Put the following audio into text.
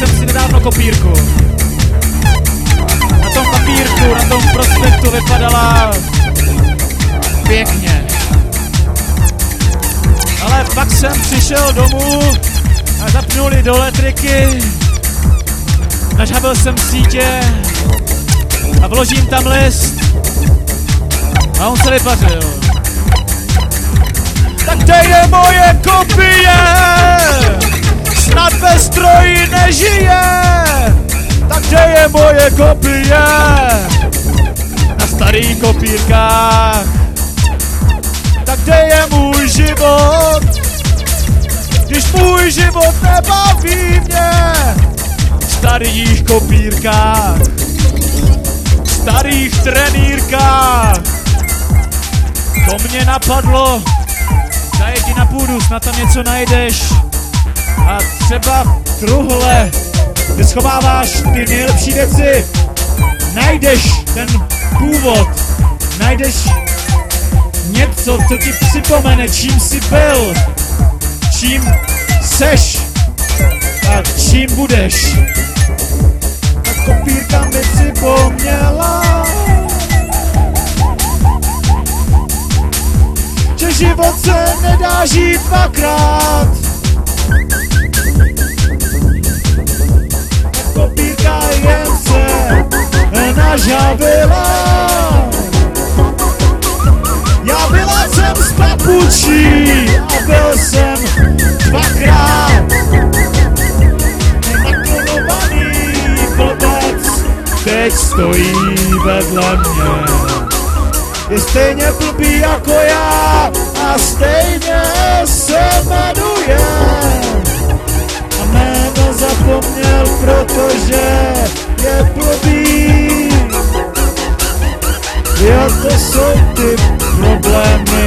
jsem si nedávno kopírku. Na tom papírku, na tom prospektu vypadala pěkně. Ale pak jsem přišel domů a zapnuli do letriky. Nažhabil jsem sítě a vložím tam list a on se vypařil. Tak tady je moje kopie! Kopírkách. Tak kde je můj život? Když můj život nebaví mě. V starých kopírkách. V starých trenýrkách. To mě napadlo, zajedi na půdu, snad tam něco najdeš. A třeba v truhle, kde schováváš ty nejlepší věci, najdeš ten původ, najdeš něco, co ti připomene, čím jsi byl, čím seš a čím budeš. A kopírka mi připomněla, že život se nedá žít dvakrát. Kopírka jen se nažavila. Teď stojí vedle mě je stejně blbý jako já a stejně se jmenuje. A jméno zapomněl, protože je blbý. Jo, to jsou ty problémy.